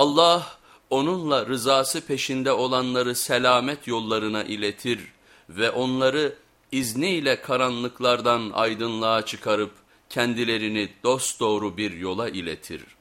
Allah onunla rızası peşinde olanları selamet yollarına iletir ve onları izniyle karanlıklardan aydınlığa çıkarıp kendilerini dosdoğru bir yola iletir.''